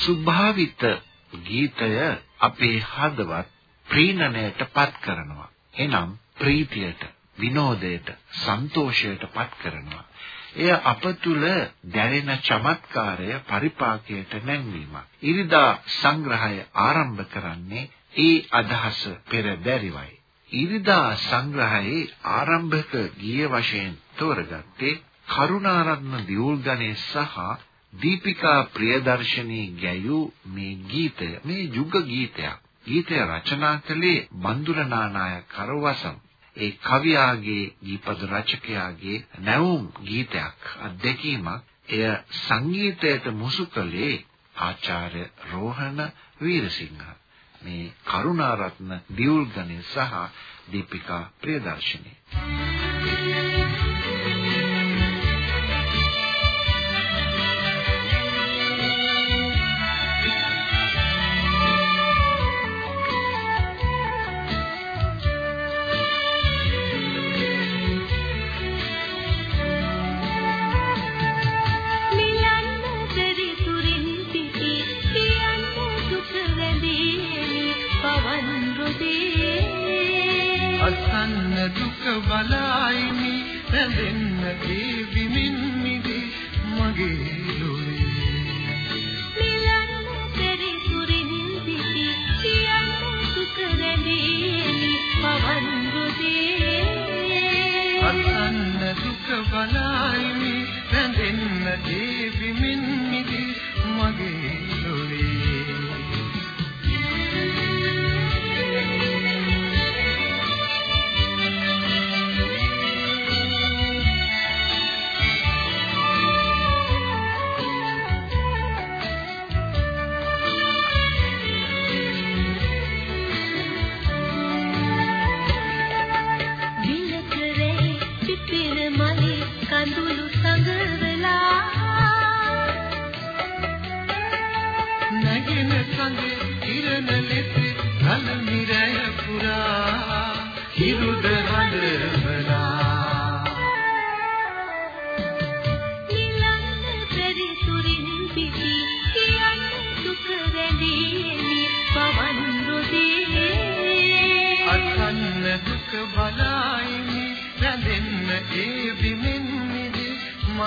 සුභාවිත ගීතය අපේ හදවත් ප්‍රීණණයට පත් කරනවා. එනම් ප්‍රීතියට, විනෝදයට, සන්තෝෂයට පත් කරනවා. එය අප තුල දැනෙන චමත්කාරය පරිපාකයට නැංවීමක්. ඉරිදා සංග්‍රහය ආරම්භ කරන්නේ ඒ අදහස පෙරදැරිවයි. ඉරිදා සංග්‍රහයේ ආරම්භක ගීය වශයෙන් තෝරගත්තේ කරුණාරත්න දියුල්ගනේ සහ දීපිකා ප්‍රියදර්ශනී ගැයූ මේ ගීතය මේ යුග ගීතයක්. ගීතය රචනා කළේ බන්දුරනානායක කරවසම්. ඒ කවියාගේ දීපද රචකයාගේ නැවුම් ගීතයක් අත්දැකීමක්. එය සංගීතයට මුසු කළේ ආචාර්ය රෝහණ වීරසිංහ. මේ කරුණාරත්න දියුල්ගනේ සහ දීපිකා ප්‍රියදර්ශනී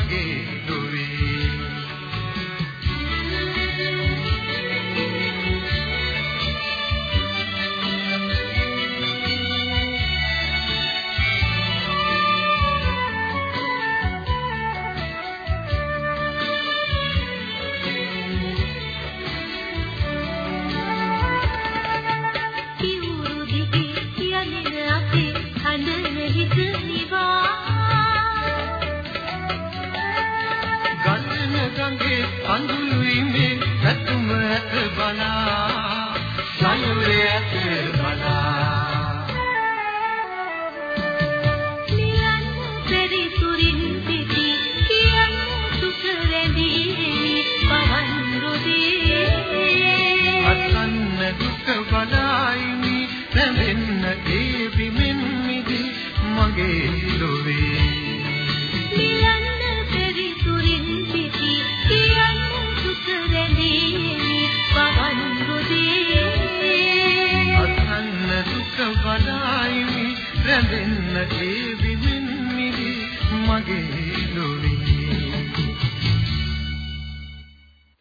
මගේ දුවීම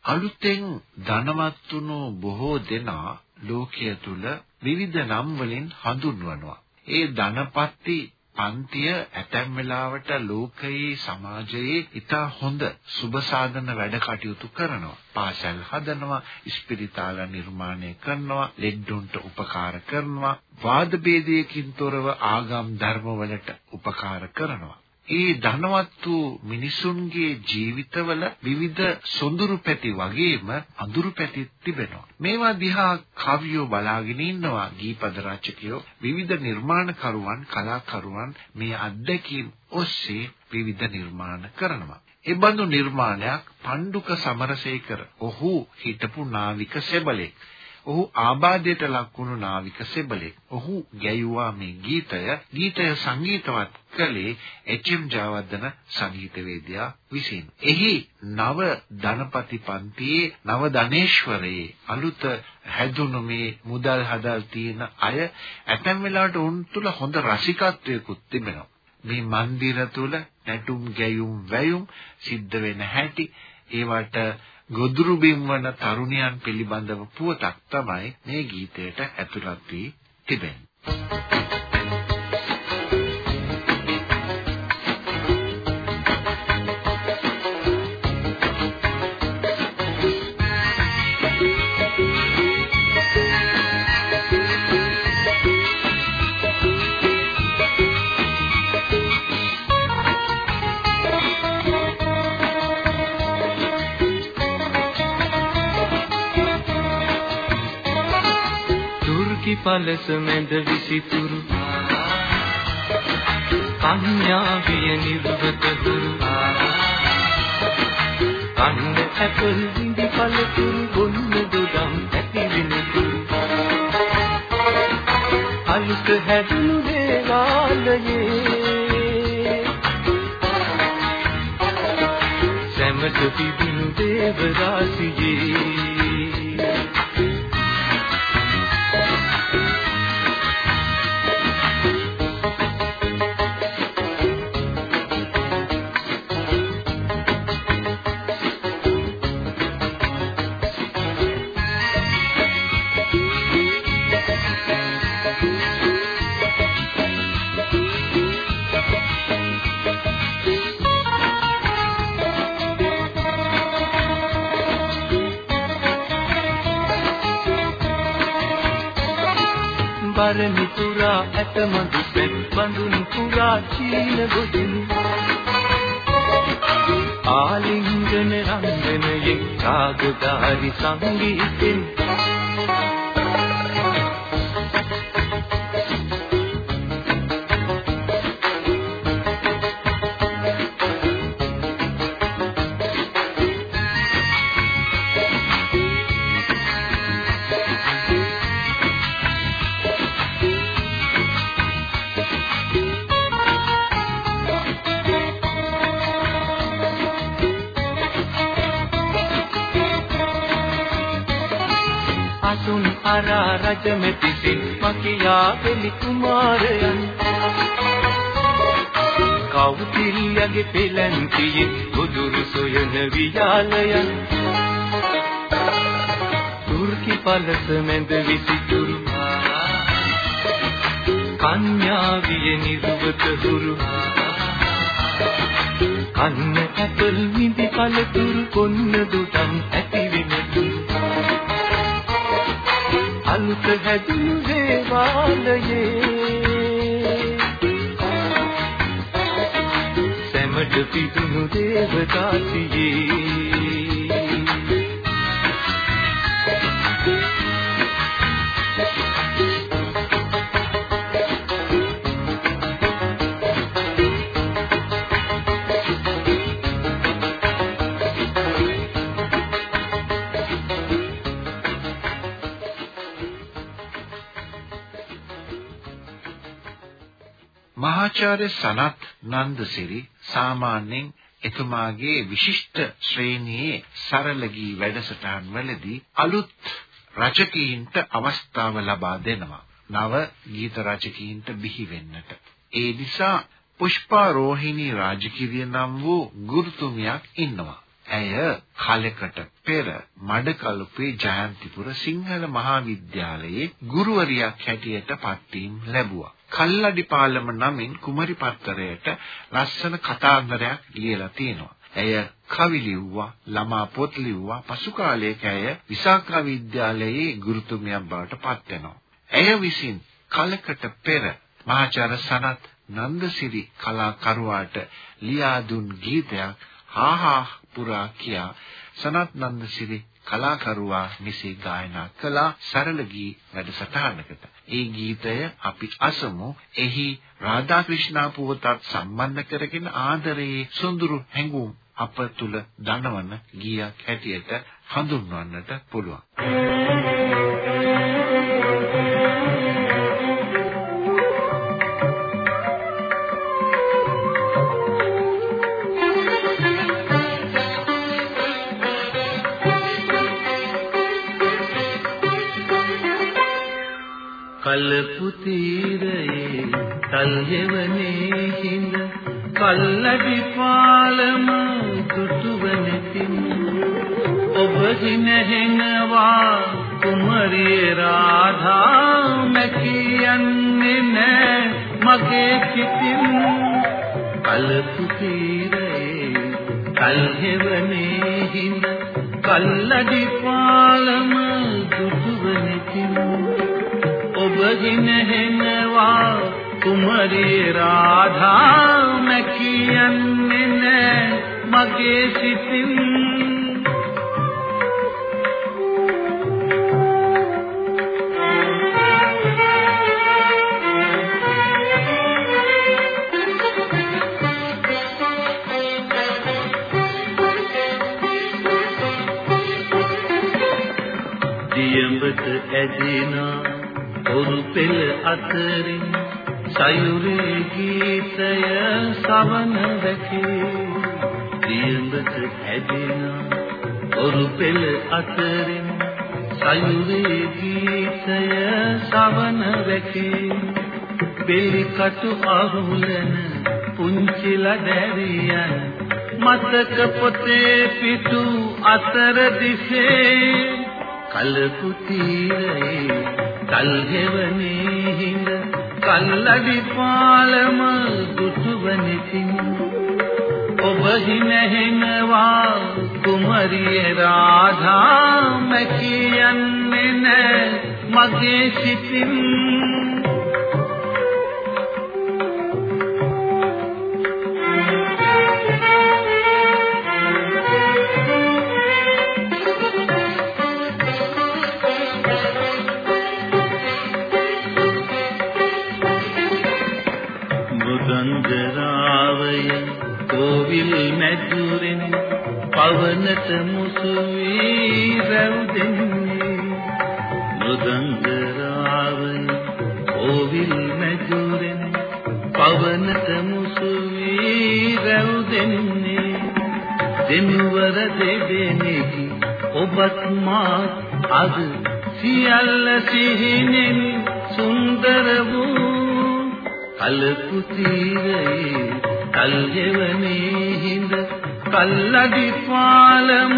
අලුතෙන් ධනවත් වුණු බොහෝ දෙනා ලෝකයේ තුල විවිධ නම් වලින් හඳුන්වනවා. ඒ ධනපති පන්තිය ඇතැම් වෙලාවට ලෝකයේ සමාජයේ ඉතා හොඳ සුබ සාධන වැඩ කටයුතු කරනවා. පාසල් හදනවා, ස්පිරිතාල නිර්මාණය කරනවා, ලෙඩ්ඩුන්ට උපකාර කරනවා, වාද ભેදයකින් තොරව ආගම් ධර්ම වලට උපකාර කරනවා. ඒ ධනවත් වූ මිනිසුන්ගේ ජීවිතවල විවිධ සොඳුරු පැති වගේම අඳුරු පැතිත් තිබෙනවා. මේවා දිහා කවියෝ බලාගෙන ඉන්නවා ගීපද රචකයෝ විවිධ නිර්මාණකරුවන් කලාකරුවන් මේ අත්දැකීම් ඔස්සේ විවිධ නිර්මාණ කරනවා. ඒ බඳු නිර්මාණයක් පණ්ඩුක සමරසේකර ඔහු හිටපු නාවික සෙබලෙක්. ඔහු ආබාධයට ලක්වුණු නාවික සෙබලෙක්. ඔහු ගැයුවා මේ ගීතය. ගීතය සංගීතවත් කළේ එච්.එම්. ජයවර්ධන සංගීතවේදියා විසින්. එහි නව ධනපති පන්තියේ නව ධනේශ්වරයේ අලුත හැදුණු මේ මුදල් හදල් තියෙන අය ඇතැම් වෙලාවට උන් තුල හොඳ රසිකත්වයකුත් තිබෙනවා. මේ මන්දිර තුල නැටුම් ගැයුම් වැයුම් සිද්ධ වෙන හැටි ඒවට ගොදුරු බිම්වන තරුණයන් පිළිබඳව පුවතක් තමයි මේ ගීතයට ඇතුළත් වී තිබෙන්නේ. පලස මැද විසිතුරු. කන්‍යාවිය නිර්වත දුරු කන්න ඇපල් විඳි පළතුරු බොන්න දොඩම් ඇති වෙනතුරු. අලුත හැදුණු දේවාලයේ සැමට පිබිනු දේව රාසියේ පරණි පුරා ඇතමදු පෙත් බඳුන් පුරා චීන ගොඩින්. ආලිංගන රංගනයෙන් රාගධාරි සංගීතෙන් අසුන් අරා රජ මෙතිසින් මකියා වෙලි කුමාරයන් කවුතිල්යගේ පෙලන්තියේ ගොදුරු සොයන වියාලයන් තුර්කි පලස මැද විසිතුරු කන්‍යා විය නිර්වත හුරු. කන්න ඇපල් විඳි පළතුරු කොන්න දුටම් ඇති අලුත හැදුණු දේවාලයේ සැමට පිදුණු දේවදාසියේ මහාචාර්ය සනත් නන්දසිරි සාමාන්‍යයෙන් එතුමාගේ විශිෂ්ට ශ්‍රේණියේ සරල ගී වැඩසටහන් වලදී අලුත් රචකීන්ට අවස්ථාව ලබා දෙනවා. නව ගීත රචකීන්ට බිහි වෙන්නට. ඒ නිසා පුෂ්පා රෝහිණී රාජකිරිය නම් වූ ගුරුතුමියක් ඉන්නවා. ඇය කාලයකට පෙර මඩකලුපේ ජයන්තිපුර සිංහල මහාවිද්‍යාලයේ ගුරුවරියක් හැටියට පත්වීම් ලැබුවා. කල්ලඩිපාලම නමින් කුමරි පත්තරයට ලස්සන කතාන්දරයක් ලියලා තියෙනවා. ඇය කවි ලිව්වා, ළමා පොත් ලිව්වා. පසු කාලයක ඇය විසාකා විද්‍යාලයේ ගුරුතුමියක් බවට පත් වෙනවා. ඇය විසින් කලකට පෙර මහාචාර්ය සනත් නන්දසිරි කලාකරුවාට ලියා දුන් ගීතයක් හාහා පුරා කියා සනත් නන්දසිරි කලාකරුවා මෙසේ ගායනා කළ සරල ගී වැඩසටහනකට. ඒ ගීතය අපි අසමු. එහි රාධාක්‍රිෂ්ණා පුවතත් සම්බන්ධ කරගෙන ආදරයේ සොඳුරු හැඟුම් අප තුල දනවන ගීයක් හැටියට හඳුන්වන්නට පුළුවන්. තල්හෙවනේ හිඳ කල්ලඩි පාලම දුටුවනතින් ඔබ හිනහෙනවා කුමරිය රාධා මැකියන්නේ නෑ මගේ සිතින් කලපු තීරයේ තල්හෙවනේ හිඳ කල්ලඩි පාලම දුටුවනතින් ඔබ හිනහෙනවා කුමරී රාධා මැකියන්නේ නෑ මගේ සිතින්. දියඹට ඇදිනා ඔරු පෙළ අතරින් සයුරේ ගීතය සවන වැකේ. දියඹට ඇදිනා ඔරු පෙළ අතරින් සයුරේ ගීතය සවන වැකේ. බෙලි කටු අහුලන පුංචි ලඩරියන් මතක පොතේ පිටු අතර දිසේ. කලපු තීරයේ කල්හෙවනේ හිඳ කල්ලඩි පාලම දුටුවනිතින් ඔබ හිනහෙනවා කුමරිය රාධා මැකියන්නේ නෑ මගේ සිතින්. කෝවිල් මැදුරෙන් පවනට මුසු වී රැවුදෙන්නේ. මුදංගරාවය කෝවිල් මැදුරෙන් පවනට මුසු වී රැවුදෙන්නේ. දෙනුවර දෙදෙනෙහි ඔබත් මාත් අද සියල්ල සිහිනෙන් සුන්දර වූ කලපු තීරයේ කල්හෙවනේ හිඳ කල්ලඩි පාලම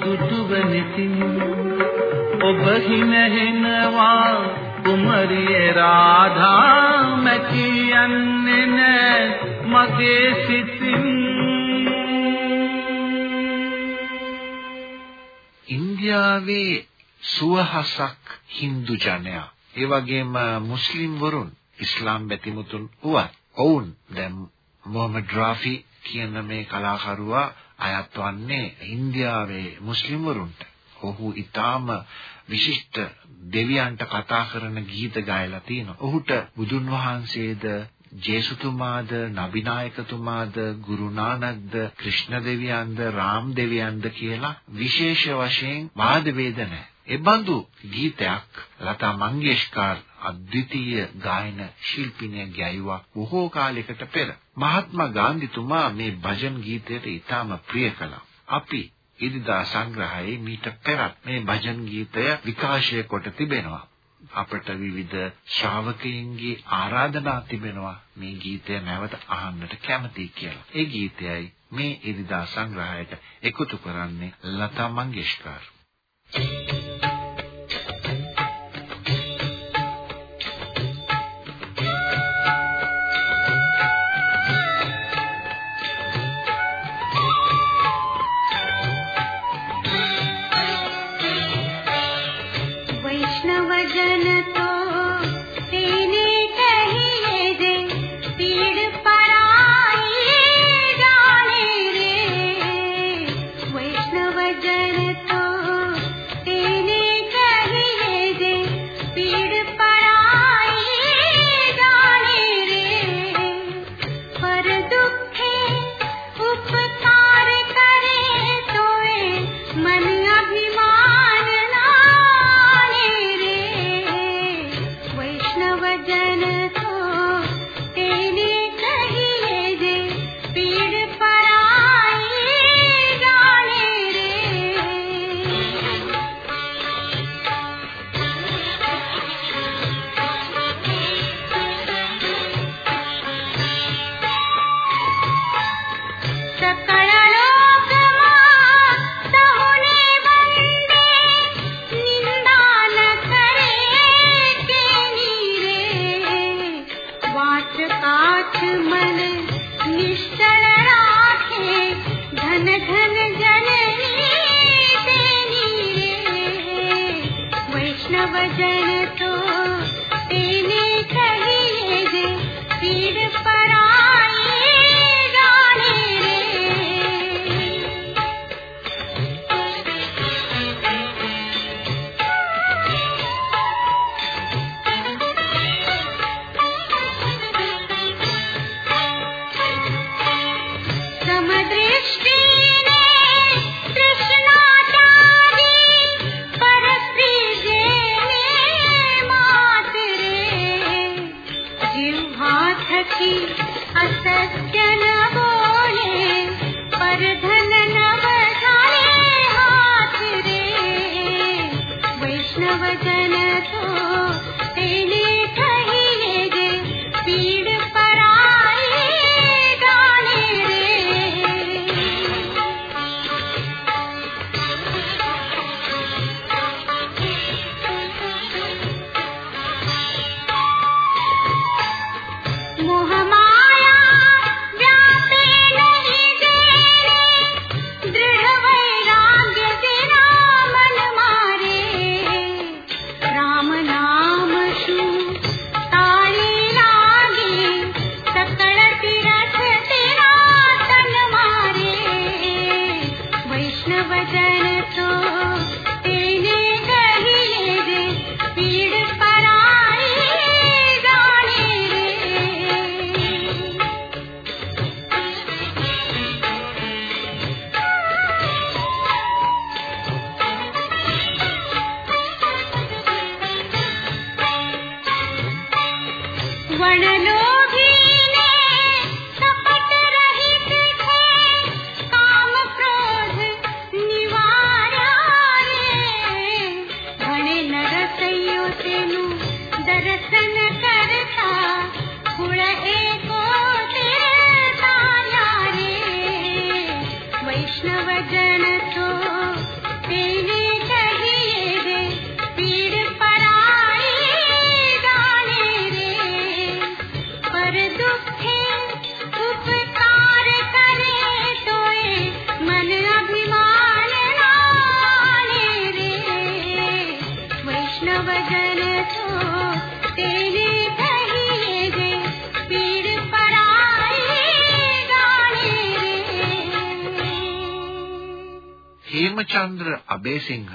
දුටුවනිතින් ඔබ හිනහෙනවා කුමරිය රාධා මැකියන්නේ නෑ මගේ සිතින්. ඉන්දියාවේ සුවහසක් Hindu ජනයා. ඒ වගේම මුස්ලිම් වරුන් ඉස්ලාම් බැතිමුතුන් වුවත් ඔවුන් දැන් මොහමඩ් රාෆි කියන මේ කලාකරුවා අයත් වන්නේ ඉන්දියාවේ මුස්ලිම් වරුන්ට. ඔහු ඊටාම විශිෂ්ට දෙවියන්ට කතා කරන ගීත ගායලා තිනවා. ඔහුට බුදුන් වහන්සේද ජේසුතුමාද නබිනායකතුමාද ගුරුනානක්ද ක්‍රිෂ්ණ දෙවියන්ද රාම් දෙවියන්ද කියලා විශේෂ වශයෙන් වාද වේද නැහැ. එබඳු ගීතයක් ලතා මංගেশකර් අද්විතීය ගායන ශිල්පිනිය ගැයුවා බොහෝ කාලයකට පෙර. මහත්මා ගාන්ධිතුමා මේ භජන් ගීතයට ඉතාම ප්‍රිය කළා. අපි ඉදිදා සංග්‍රහයේ මීට පෙරත් මේ භජන් ගීතය විකාශය කොට තිබෙනවා. අපට විවිධ ශ්‍රාවකයන්ගේ ආරාධනා තිබෙනවා මේ ගීතය නැවත අහන්නට කැමතියි කියලා. ඒ ගීතයයි මේ ඉරිදා සංග්‍රහයට එකතු කරන්නේ ලතා මංගেশකර්. Thank you. धन जन वैष्णव හේමචන්ද්‍ර අබේසිංහ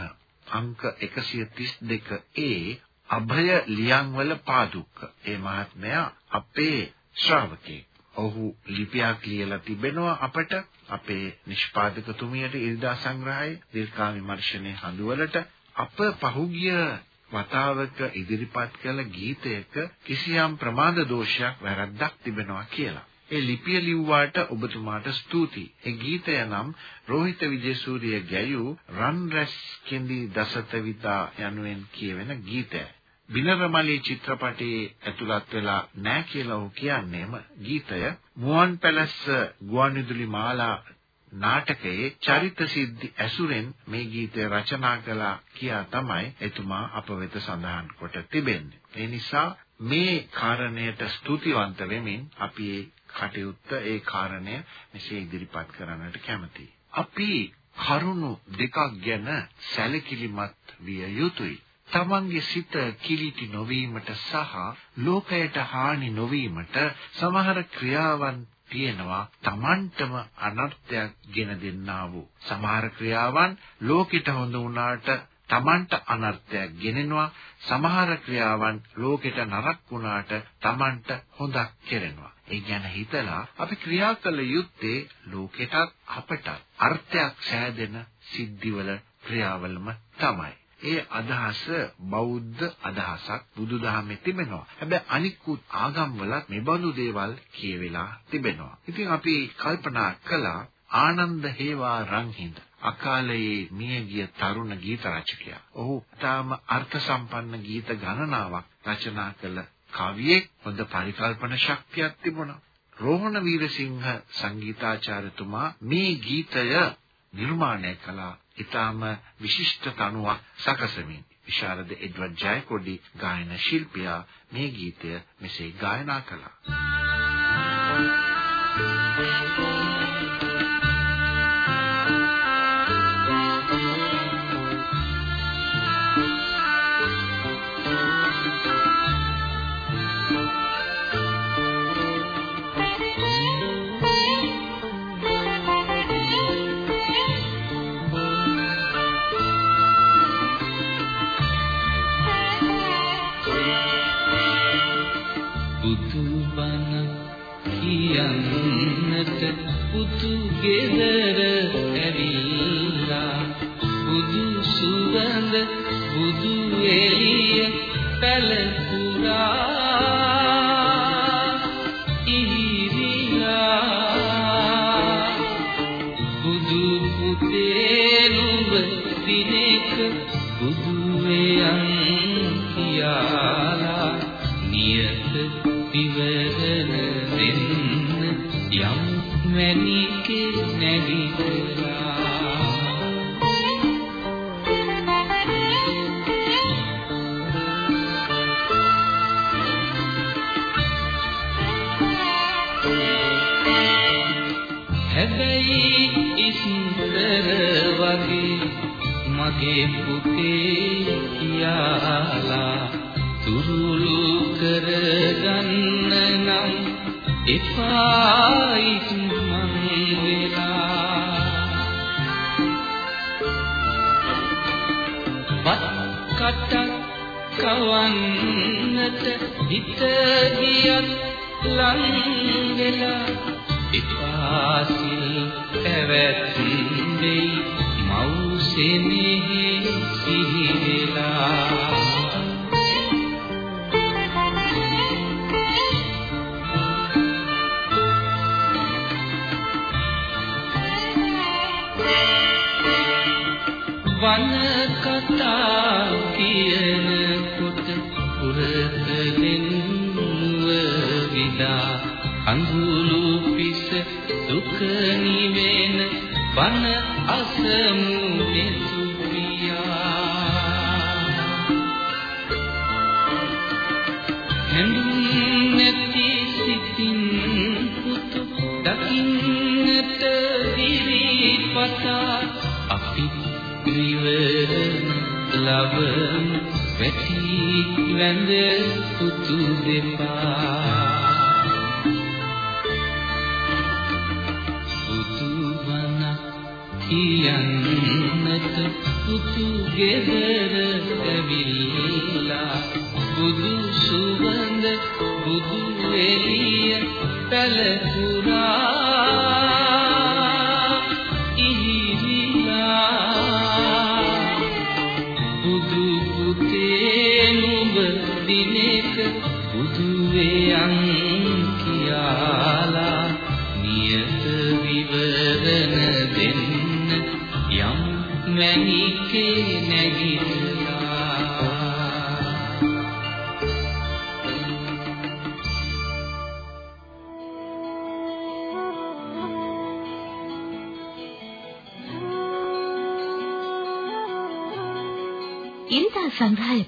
අංක 132 ඒ අභය ලියන්වල පාදුක්ක ඒ මහත්මයා අපේ ශ්‍රාවකෙක්. ඔහු ලිපියක් ලියලා තිබෙනවා අපට අපේ නිෂ්පාදකතුමියට ඉරිදා සංග්‍රහයේ දීර්ඝා විමර්ශනයේ හඳුවලට අප පහුගිය වතාවක ඉදිරිපත් කළ ගීතයක කිසියම් ප්‍රමාද දෝෂයක් වැරද්දක් තිබෙනවා කියලා. ඒ ලිපිය ලිව්වාට ඔබතුමාට ස්තුතියි. ඒ ගීතය නම් රෝහිත විජේසූරිය ගැයූ රන් රැස් කෙඳි දසත විතා යනුවෙන් කියවෙන ගීතය. බිනරමලී චිත්‍රපටයේ ඇතුළත් වෙලා නැහැ කියලා ඔහු කියන්නේම ගීතය මුවන් පැලස්ස ගුවන්විදුලි මාලා නාටකයේ චරිත සිද්ධි ඇසුරෙන් මේ ගීතය රචනා කළා කියා තමයි එතුමා අප වෙත සඳහන් කොට තිබෙන්නේ. ඒ නිසා මේ කාරණයට ස්තුතිවන්ත වෙමින් අපි ඒ කටයුත්ත ඒ කාරණය මෙසේ ඉදිරිපත් කරන්නට කැමතියි. අපි කරුණු දෙකක් ගැන සැලකිලිමත් විය යුතුයි. තමන්ගේ සිත කිලිටි නොවීමට සහ ලෝකයට හානි නොවීමට සමහර ක්‍රියාවන් තියෙනවා තමන්ටම අනර්ථයක් ගෙන දෙන්නා වූ සමහර ක්‍රියාවන් ලෝකෙට හොඳ වුණාට තමන්ට අනර්ථයක් ගෙනෙනවා සමහර ක්‍රියාවන් ලෝකෙට නරක වුණාට තමන්ට හොඳක් කෙරෙනවා ඒ ගැන හිතලා අපි ක්‍රියා කළ යුත්තේ ලෝකෙටත් අපටත් අර්ථයක් සෑදෙන සිද්ධිවල ක්‍රියාවලම තමයි ඒ අදහස බෞද්ධ අදහසක් බුදුදහමේ තිබෙනවා. හැබැයි අනිකුත් ආගම්වලත් මෙබඳු දේවල් කියවිලා තිබෙනවා. ඉතින් අපි කල්පනා කළා ආනන්ද හේවා රංහිඳ අකාලයේ මියගිය තරුණ ගීත රචකයා. ඔහු තාම අර්ථ සම්පන්න ගීත ගණනාවක් රචනා කළ කවියෙක් හොඳ පරිකල්පන ශක්තියක් තිබුණා. රෝහණ වීරසිංහ සංගීතාචාර්යතුමා මේ ගීතය නිර්මාණය කළා. ඊටාම විශිෂ්ට තනුවක් සකසමින් විශාරද එඩ්වඩ් ජයකොඩි ගායන ශිල්පියා මේ ගීතය මෙසේ ගායනා කළා. කියන්නට පුතු ගෙදර ඇවිල්ලා බුදු සුවඳ බුදු එළිය පැලපුරා. ඉස්තර වගේ මගේ පුතේ කියාලා තුරුළු කරගන්න නම් එපා ඉක්මන් වෙලා වත් කටක් කවන්නට හිත ගියත් ලං වෙලා ඉපාසිල් පැවැත්මෙයි මෞසෙනෙහි සිහිලා වන කතා කියනකොට පුරතෙන්ව විදා. අඳුළු පිස දුක නිවෙන වන අසමු මෙසුපියා හැඳුන් නැති සිතින් පුතු දකින්නට දිරිපතා අපි නිවරණ ලබන වැටි වැඳ පුතු දෙපා. ගෙදර ඇවිල්ලා බුදු සුවඳ බුදු එළිය පැලපුරා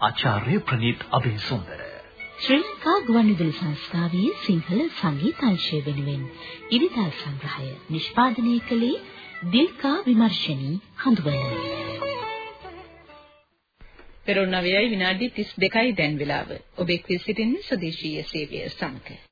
ආචාර්ය ප්‍රනීත් අබේසුන්දර ශ්‍රී ලංකා ගුවන්විදුලි සංස්ථාවේ සිංහල සංගීතංශය වෙනුවෙන් ඉරිදා සංග්‍රහය නිෂ්පාදනය කළේ දිල්කා විමර්ශනී හඳුවන. පෙරොන්නවයයි විනාඩි 32යි දැන් වෙලාව. ඔබ එක්වී සිටින්නේ සදේශීය සේවය සමග.